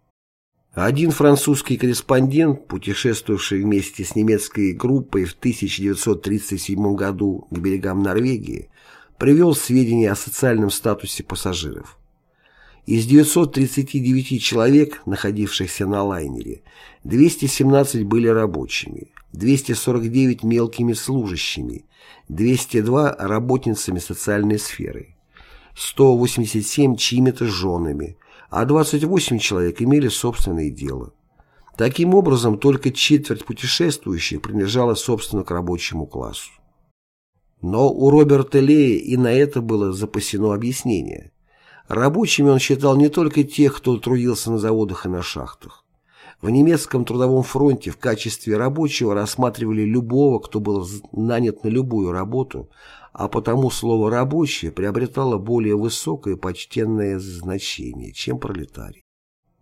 Один французский корреспондент, путешествовавший вместе с немецкой группой в 1937 году к берегам Норвегии, привел сведения о социальном статусе пассажиров. Из 939 человек, находившихся на лайнере, 217 были рабочими, 249 мелкими служащими, 202 работницами социальной сферы, 187 чьими-то женами, а 28 человек имели собственное дело. Таким образом, только четверть путешествующих принадлежала собственно к рабочему классу. Но у Роберта Лея и на это было запасено объяснение. Рабочими он считал не только тех, кто трудился на заводах и на шахтах. В немецком трудовом фронте в качестве рабочего рассматривали любого, кто был нанят на любую работу, а потому слово «рабочий» приобретало более высокое почтенное значение, чем пролетарий.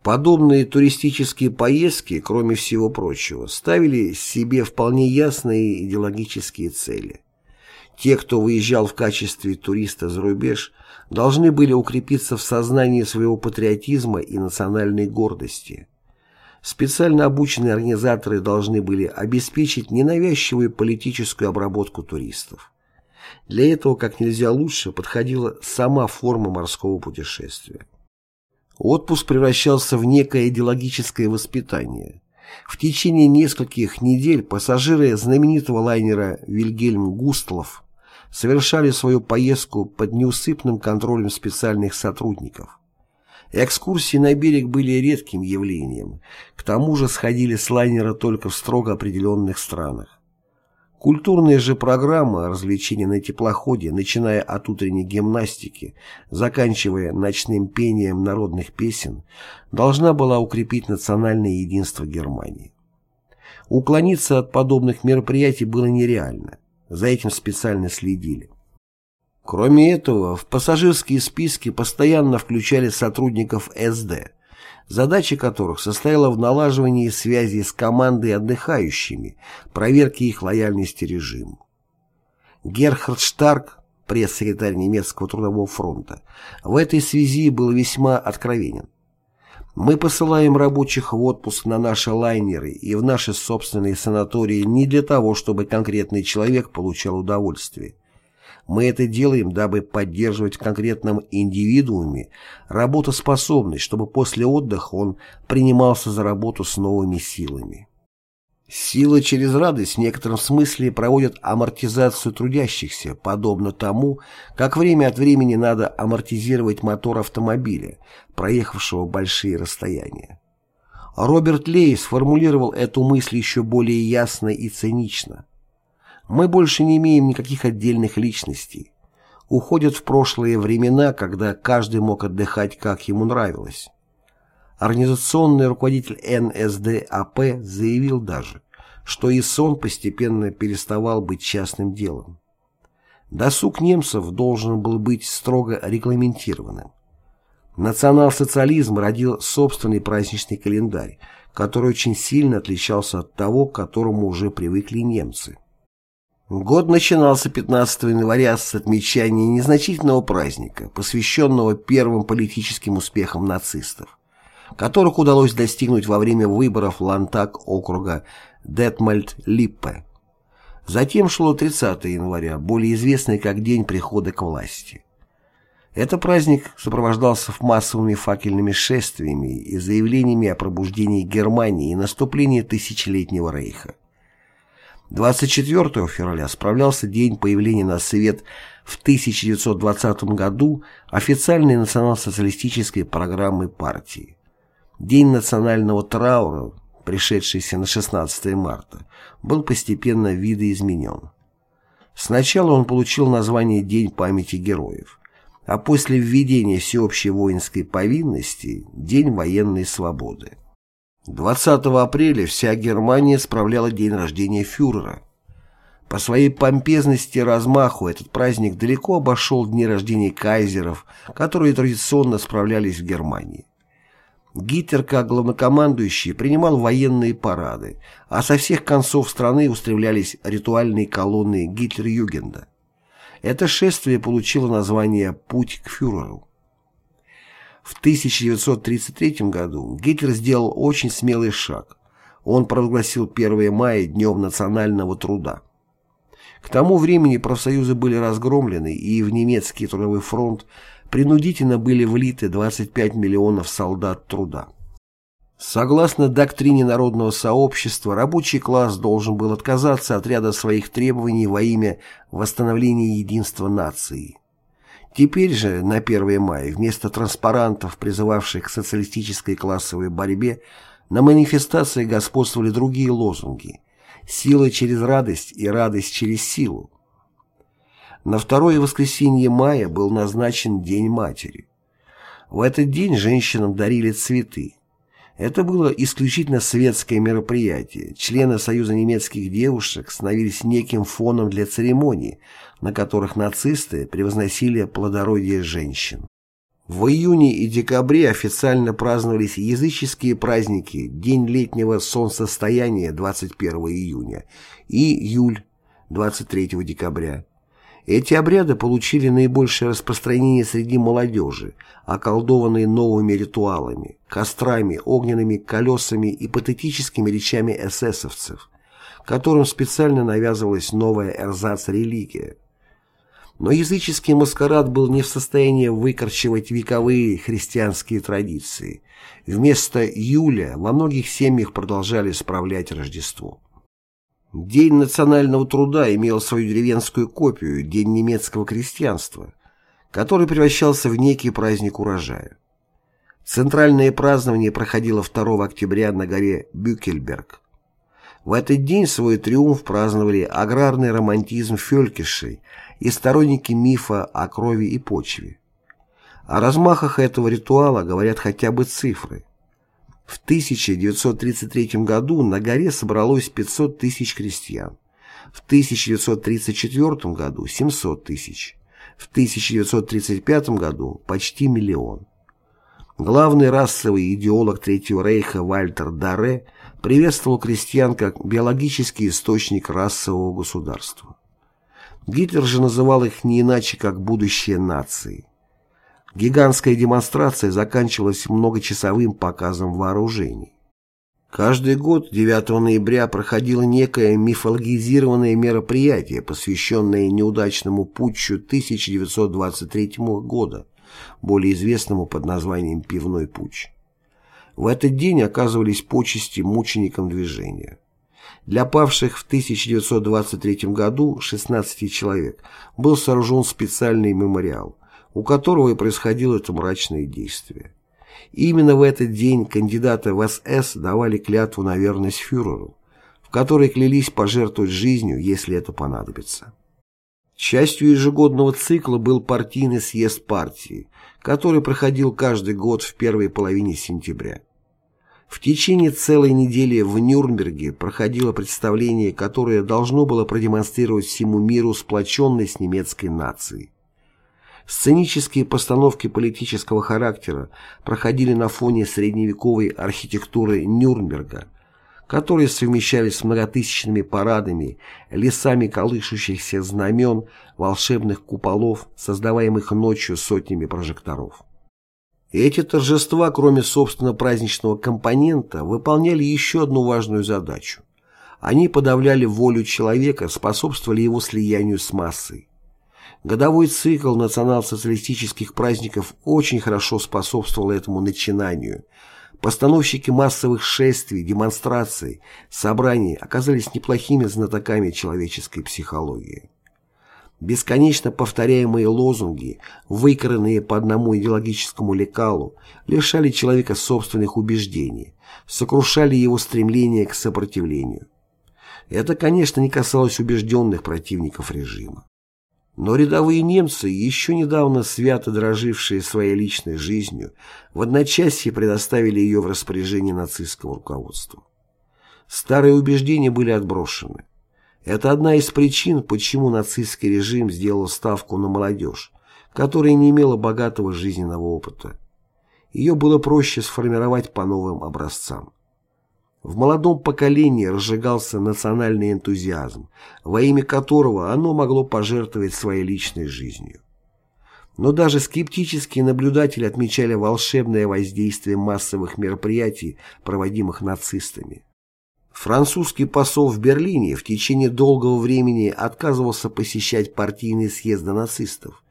Подобные туристические поездки, кроме всего прочего, ставили себе вполне ясные идеологические цели. Те, кто выезжал в качестве туриста за рубеж, должны были укрепиться в сознании своего патриотизма и национальной гордости. Специально обученные организаторы должны были обеспечить ненавязчивую политическую обработку туристов. Для этого как нельзя лучше подходила сама форма морского путешествия. Отпуск превращался в некое идеологическое воспитание. В течение нескольких недель пассажиры знаменитого лайнера «Вильгельм Густлов» совершали свою поездку под неусыпным контролем специальных сотрудников. Экскурсии на берег были редким явлением, к тому же сходили с лайнера только в строго определенных странах. Культурная же программа развлечений на теплоходе, начиная от утренней гимнастики, заканчивая ночным пением народных песен, должна была укрепить национальное единство Германии. Уклониться от подобных мероприятий было нереально. За этим специально следили. Кроме этого, в пассажирские списки постоянно включали сотрудников СД, задача которых состояла в налаживании связи с командой отдыхающими, проверке их лояльности режиму. Герхард Штарк, пресс-секретарь немецкого трудового фронта, в этой связи был весьма откровенен. Мы посылаем рабочих в отпуск на наши лайнеры и в наши собственные санатории не для того, чтобы конкретный человек получал удовольствие. Мы это делаем, дабы поддерживать в конкретном индивидууме работоспособность, чтобы после отдыха он принимался за работу с новыми силами. Сила через радость в некотором смысле проводит амортизацию трудящихся, подобно тому, как время от времени надо амортизировать мотор автомобиля, проехавшего большие расстояния. Роберт Лей сформулировал эту мысль еще более ясно и цинично. Мы больше не имеем никаких отдельных личностей. Уходят в прошлые времена, когда каждый мог отдыхать, как ему нравилось. Организационный руководитель НСДАП заявил даже, что и сон постепенно переставал быть частным делом. Досуг немцев должен был быть строго регламентированным. Национал-социализм родил собственный праздничный календарь, который очень сильно отличался от того, к которому уже привыкли немцы. Год начинался 15 января с отмечания незначительного праздника, посвященного первым политическим успехам нацистов, которых удалось достигнуть во время выборов Лантак округа Детмальд-Липпе. Затем шло 30 января, более известный как День прихода к власти. Этот праздник сопровождался массовыми факельными шествиями и заявлениями о пробуждении Германии и наступлении тысячелетнего рейха. 24 февраля справлялся день появления на свет в 1920 году официальной национал-социалистической программы партии. День национального траура, пришедшийся на 16 марта, был постепенно видоизменен. Сначала он получил название День памяти героев, а после введения всеобщей воинской повинности – День военной свободы. 20 апреля вся Германия справляла день рождения фюрера. По своей помпезности и размаху этот праздник далеко обошел дни рождения кайзеров, которые традиционно справлялись в Германии. Гитлер, как главнокомандующий, принимал военные парады, а со всех концов страны устремлялись ритуальные колонны Гитлер-Югенда. Это шествие получило название «Путь к фюреру». В 1933 году Гитлер сделал очень смелый шаг. Он провозгласил 1 мая Днем национального труда. К тому времени профсоюзы были разгромлены, и в немецкий трудовой фронт принудительно были влиты 25 миллионов солдат труда. Согласно доктрине народного сообщества, рабочий класс должен был отказаться от ряда своих требований во имя восстановления единства нации. Теперь же, на 1 мая, вместо транспарантов, призывавших к социалистической классовой борьбе, на манифестации господствовали другие лозунги «Сила через радость» и «Радость через силу». На второе воскресенье мая был назначен День матери. В этот день женщинам дарили цветы. Это было исключительно светское мероприятие. Члены Союза немецких девушек становились неким фоном для церемоний, на которых нацисты превозносили плодородие женщин. В июне и декабре официально праздновались языческие праздники День летнего солнцестояния 21 июня и Юль 23 декабря. Эти обряды получили наибольшее распространение среди молодежи, околдованные новыми ритуалами, кострами, огненными колесами и патетическими речами эсэсовцев, которым специально навязывалась новая эрзац-религия. Но языческий маскарад был не в состоянии выкорчевать вековые христианские традиции. Вместо Юля во многих семьях продолжали справлять Рождество. День национального труда имел свою деревенскую копию, День немецкого крестьянства, который превращался в некий праздник урожая. Центральное празднование проходило 2 октября на горе Бюкельберг. В этот день свой триумф праздновали аграрный романтизм Фелькишей и сторонники мифа о крови и почве. О размахах этого ритуала говорят хотя бы цифры. В 1933 году на горе собралось 500 тысяч крестьян, в 1934 году 700 тысяч, в 1935 году почти миллион. Главный расовый идеолог Третьего Рейха Вальтер Дарре приветствовал крестьян как биологический источник расового государства. Гитлер же называл их не иначе, как будущее нации. Гигантская демонстрация заканчивалась многочасовым показом вооружений. Каждый год 9 ноября проходило некое мифологизированное мероприятие, посвященное неудачному путчу 1923 года, более известному под названием «Пивной путч». В этот день оказывались почести мученикам движения. Для павших в 1923 году 16 человек был сооружен специальный мемориал у которого и происходило это мрачное действие. Именно в этот день кандидаты в СС давали клятву на верность фюреру, в которой клялись пожертвовать жизнью, если это понадобится. Частью ежегодного цикла был партийный съезд партии, который проходил каждый год в первой половине сентября. В течение целой недели в Нюрнберге проходило представление, которое должно было продемонстрировать всему миру сплоченность немецкой нации. Сценические постановки политического характера проходили на фоне средневековой архитектуры Нюрнберга, которые совмещались с многотысячными парадами, лесами колышущихся знамен, волшебных куполов, создаваемых ночью сотнями прожекторов. Эти торжества, кроме собственно праздничного компонента, выполняли еще одну важную задачу. Они подавляли волю человека, способствовали его слиянию с массой. Годовой цикл национал-социалистических праздников очень хорошо способствовал этому начинанию. Постановщики массовых шествий, демонстраций, собраний оказались неплохими знатоками человеческой психологии. Бесконечно повторяемые лозунги, выкранные по одному идеологическому лекалу, лишали человека собственных убеждений, сокрушали его стремление к сопротивлению. Это, конечно, не касалось убежденных противников режима. Но рядовые немцы, еще недавно свято дрожившие своей личной жизнью, в одночасье предоставили ее в распоряжение нацистского руководства. Старые убеждения были отброшены. Это одна из причин, почему нацистский режим сделал ставку на молодежь, которая не имела богатого жизненного опыта. ее было проще сформировать по новым образцам. В молодом поколении разжигался национальный энтузиазм, во имя которого оно могло пожертвовать своей личной жизнью. Но даже скептические наблюдатели отмечали волшебное воздействие массовых мероприятий, проводимых нацистами. Французский посол в Берлине в течение долгого времени отказывался посещать партийные съезды нацистов,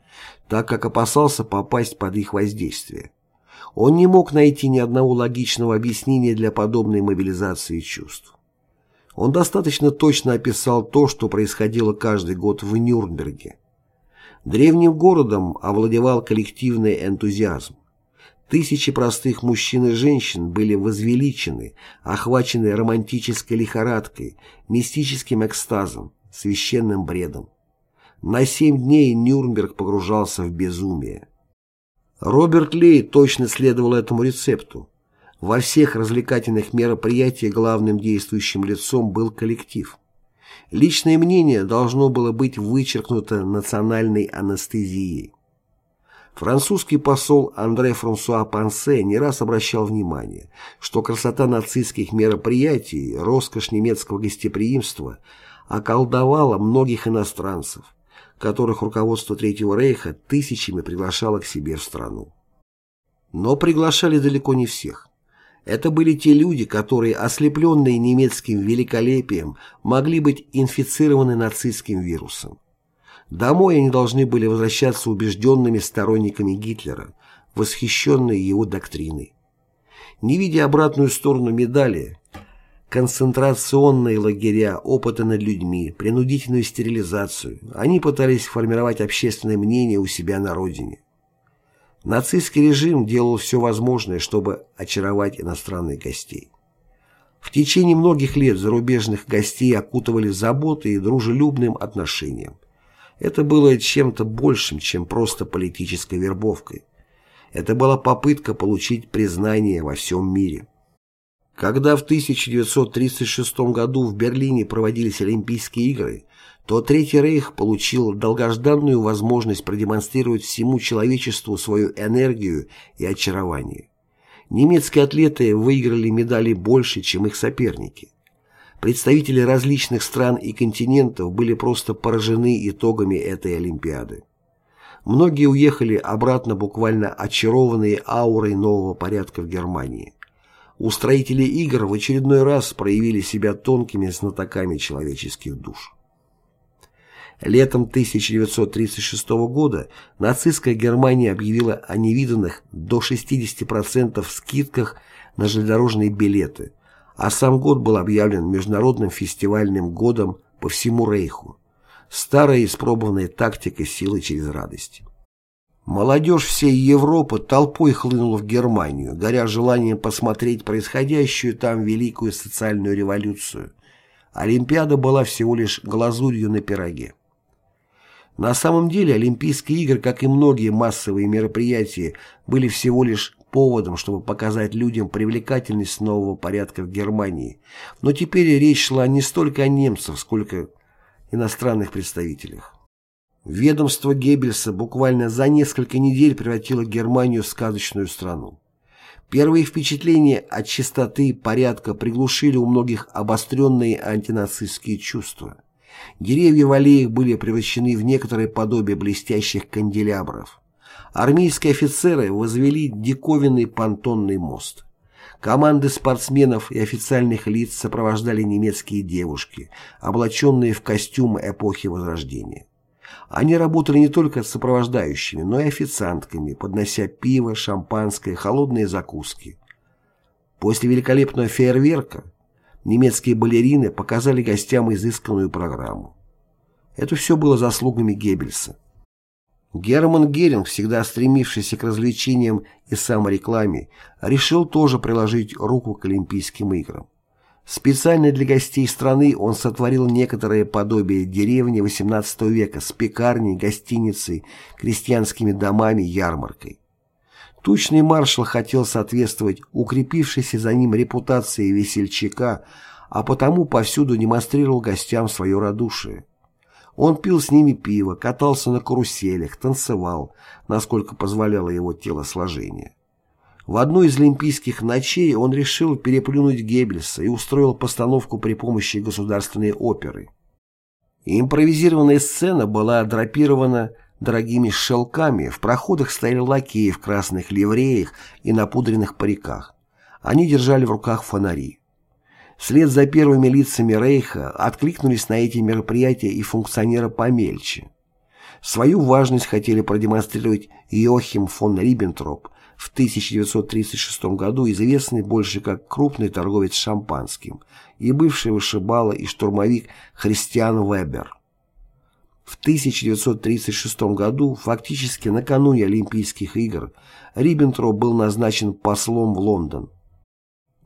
так как опасался попасть под их воздействие. Он не мог найти ни одного логичного объяснения для подобной мобилизации чувств. Он достаточно точно описал то, что происходило каждый год в Нюрнберге. Древним городом овладевал коллективный энтузиазм. Тысячи простых мужчин и женщин были возвеличены, охвачены романтической лихорадкой, мистическим экстазом, священным бредом. На семь дней Нюрнберг погружался в безумие. Роберт Лей точно следовал этому рецепту. Во всех развлекательных мероприятиях главным действующим лицом был коллектив. Личное мнение должно было быть вычеркнуто национальной анестезией. Французский посол Андре Франсуа Пансе не раз обращал внимание, что красота нацистских мероприятий, роскошь немецкого гостеприимства околдовала многих иностранцев, которых руководство Третьего Рейха тысячами приглашало к себе в страну. Но приглашали далеко не всех. Это были те люди, которые, ослепленные немецким великолепием, могли быть инфицированы нацистским вирусом. Домой они должны были возвращаться убежденными сторонниками Гитлера, восхищенные его доктриной. Не видя обратную сторону медали, концентрационные лагеря, опыты над людьми, принудительную стерилизацию. Они пытались формировать общественное мнение у себя на родине. Нацистский режим делал все возможное, чтобы очаровать иностранных гостей. В течение многих лет зарубежных гостей окутывали заботой и дружелюбным отношением. Это было чем-то большим, чем просто политической вербовкой. Это была попытка получить признание во всем мире. Когда в 1936 году в Берлине проводились Олимпийские игры, то Третий Рейх получил долгожданную возможность продемонстрировать всему человечеству свою энергию и очарование. Немецкие атлеты выиграли медали больше, чем их соперники. Представители различных стран и континентов были просто поражены итогами этой Олимпиады. Многие уехали обратно буквально очарованные аурой нового порядка в Германии. Устроители игр в очередной раз проявили себя тонкими знатоками человеческих душ. Летом 1936 года нацистская Германия объявила о невиданных до 60% скидках на железнодорожные билеты, а сам год был объявлен международным фестивальным годом по всему Рейху. Старая испробованная тактика силы через радость. Молодежь всей Европы толпой хлынула в Германию, горя желанием посмотреть происходящую там великую социальную революцию. Олимпиада была всего лишь глазурью на пироге. На самом деле Олимпийские игры, как и многие массовые мероприятия, были всего лишь поводом, чтобы показать людям привлекательность нового порядка в Германии. Но теперь речь шла не столько о немцах, сколько иностранных представителях. Ведомство Геббельса буквально за несколько недель превратило Германию в сказочную страну. Первые впечатления от чистоты и порядка приглушили у многих обостренные антинацистские чувства. Деревья в аллеях были превращены в некоторое подобие блестящих канделябров. Армейские офицеры возвели диковинный понтонный мост. Команды спортсменов и официальных лиц сопровождали немецкие девушки, облаченные в костюмы эпохи Возрождения. Они работали не только сопровождающими, но и официантками, поднося пиво, шампанское, холодные закуски. После великолепного фейерверка немецкие балерины показали гостям изысканную программу. Это все было заслугами Геббельса. Герман Геринг, всегда стремившийся к развлечениям и саморекламе, решил тоже приложить руку к Олимпийским играм. Специально для гостей страны он сотворил некоторое подобие деревни XVIII века с пекарней, гостиницей, крестьянскими домами, ярмаркой. Тучный маршал хотел соответствовать укрепившейся за ним репутации весельчака, а потому повсюду демонстрировал гостям свое радушие. Он пил с ними пиво, катался на каруселях, танцевал, насколько позволяло его телосложение. В одну из Олимпийских ночей он решил переплюнуть Геббельса и устроил постановку при помощи государственной оперы. Импровизированная сцена была драпирована дорогими шелками, в проходах стояли лакеи в красных ливреях и напудренных париках. Они держали в руках фонари. Вслед за первыми лицами Рейха откликнулись на эти мероприятия и функционеры помельче. Свою важность хотели продемонстрировать Йохим фон Риббентроп, в 1936 году известный больше как крупный торговец шампанским, и бывший вышибала и штурмовик Христиан Вебер. В 1936 году, фактически накануне Олимпийских игр, Риббентроп был назначен послом в Лондон.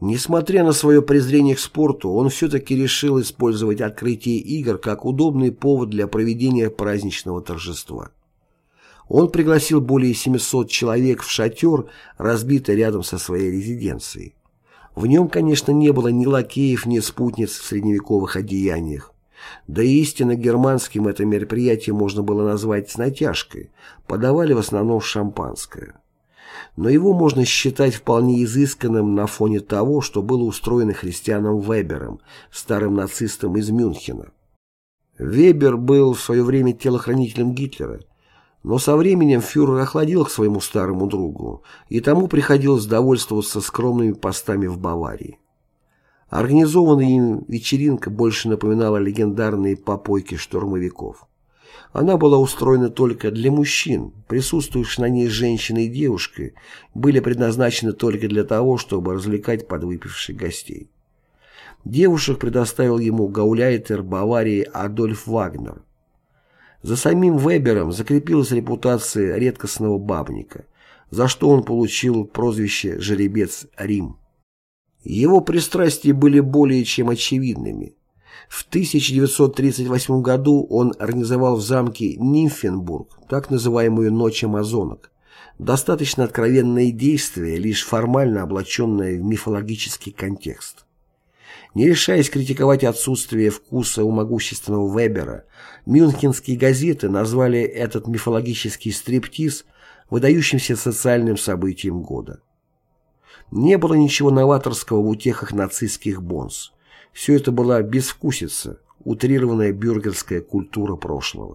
Несмотря на свое презрение к спорту, он все-таки решил использовать открытие игр как удобный повод для проведения праздничного торжества. Он пригласил более 700 человек в шатер, разбитый рядом со своей резиденцией. В нем, конечно, не было ни лакеев, ни спутниц в средневековых одеяниях. Да и истинно германским это мероприятие можно было назвать с натяжкой, подавали в основном шампанское но его можно считать вполне изысканным на фоне того, что было устроено христианом Вебером, старым нацистом из Мюнхена. Вебер был в свое время телохранителем Гитлера, но со временем фюрер охладил к своему старому другу, и тому приходилось довольствоваться скромными постами в Баварии. Организованная им вечеринка больше напоминала легендарные попойки штурмовиков. Она была устроена только для мужчин, присутствующие на ней женщины и девушки были предназначены только для того, чтобы развлекать подвыпивших гостей. Девушек предоставил ему гауляйтер Баварии Адольф Вагнер. За самим Вебером закрепилась репутация редкостного бабника, за что он получил прозвище «Жеребец Рим». Его пристрастия были более чем очевидными – в 1938 году он организовал в замке Нимфенбург так называемую «Ночь амазонок», достаточно откровенное действие, лишь формально облаченное в мифологический контекст. Не решаясь критиковать отсутствие вкуса у могущественного Вебера, мюнхенские газеты назвали этот мифологический стриптиз выдающимся социальным событием года. Не было ничего новаторского в утехах нацистских бонс. Все это была безвкусица, утрированная бюргерская культура прошлого.